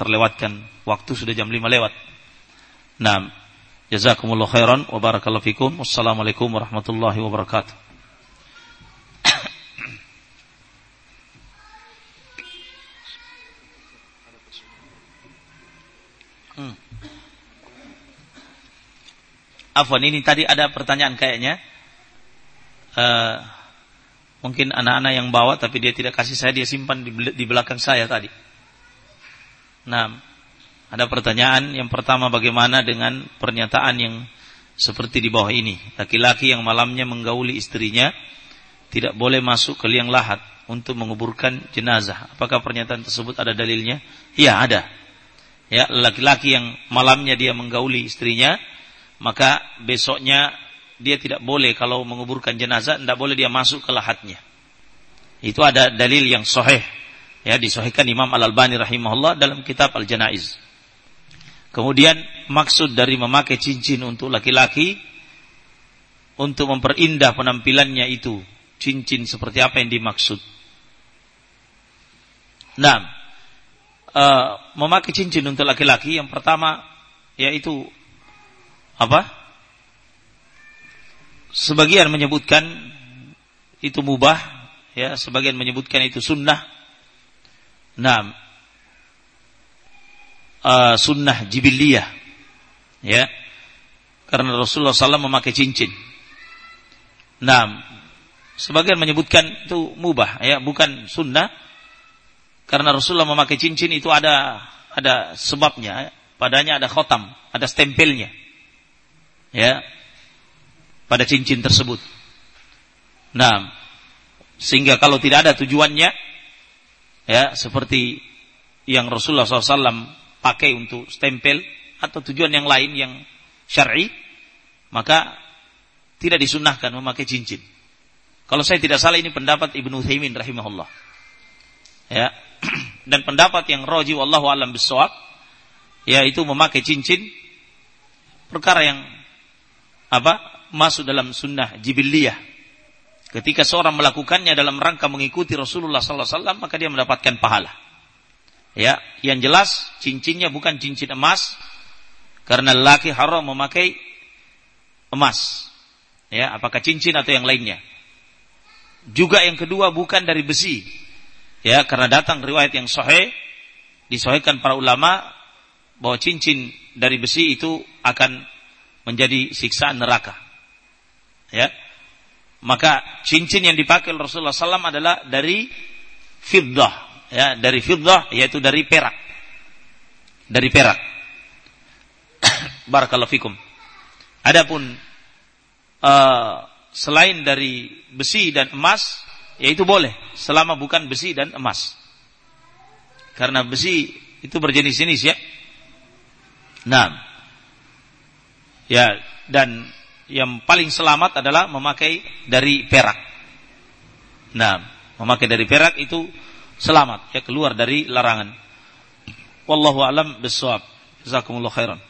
terlewatkan waktu sudah jam 5 lewat. Nah, Jazakumullah khairan wa barakallahu fikum. Wassalamualaikum warahmatullahi wabarakatuh. Hmm. Afwan ini tadi ada pertanyaan kayaknya. Uh, mungkin anak-anak yang bawa tapi dia tidak kasih saya dia simpan di, di belakang saya tadi. Nah, ada pertanyaan yang pertama bagaimana dengan pernyataan yang seperti di bawah ini. Laki-laki yang malamnya menggauli istrinya tidak boleh masuk ke liang lahat untuk menguburkan jenazah. Apakah pernyataan tersebut ada dalilnya? Ya, ada. Ya, laki-laki yang malamnya dia menggauli istrinya, maka besoknya dia tidak boleh kalau menguburkan jenazah, tidak boleh dia masuk ke lahatnya. Itu ada dalil yang sahih. Ya, disahihkan Imam Al-Albani rahimahullah dalam kitab Al-Janaiz. Kemudian maksud dari memakai cincin untuk laki-laki untuk memperindah penampilannya itu cincin seperti apa yang dimaksud. Nah, uh, memakai cincin untuk laki-laki yang pertama yaitu apa? Sebagian menyebutkan itu mubah, ya, sebagian menyebutkan itu sunnah. Nah, uh, sunnah jibiliyah. Ya. Karena Rasulullah SAW memakai cincin. Nah, sebagian menyebutkan itu mubah, ya, bukan sunnah. Karena Rasulullah memakai cincin itu ada ada sebabnya. Padanya ada khotam, ada stempelnya. Ya. Pada cincin tersebut. Nah, sehingga kalau tidak ada tujuannya, ya seperti yang Rasulullah SAW pakai untuk stempel atau tujuan yang lain yang syar'i, maka tidak disunahkan memakai cincin. Kalau saya tidak salah ini pendapat Ibnu Thaimin rahimahullah. Ya. Dan pendapat yang roji wallahu alam bisawab yaitu memakai cincin perkara yang apa? masuk dalam sunnah jibiliyah. Ketika seorang melakukannya dalam rangka mengikuti Rasulullah sallallahu alaihi wasallam maka dia mendapatkan pahala. Ya, yang jelas cincinnya bukan cincin emas karena laki haram memakai emas. Ya, apakah cincin atau yang lainnya. Juga yang kedua bukan dari besi. Ya, karena datang riwayat yang sahih disahihkan para ulama bahwa cincin dari besi itu akan menjadi siksaan neraka. Ya. Maka cincin yang dipakai Rasulullah SAW adalah dari fiddah ya dari fiddah yaitu dari perak. Dari perak. Barakallahu fikum. Adapun uh, selain dari besi dan emas yaitu boleh selama bukan besi dan emas. Karena besi itu berjenis-jenis ya. Nah. Ya, dan yang paling selamat adalah memakai dari perak. Nah, memakai dari perak itu selamat ya keluar dari larangan. Wallahu alam bisawab. Jazakumullah khairan.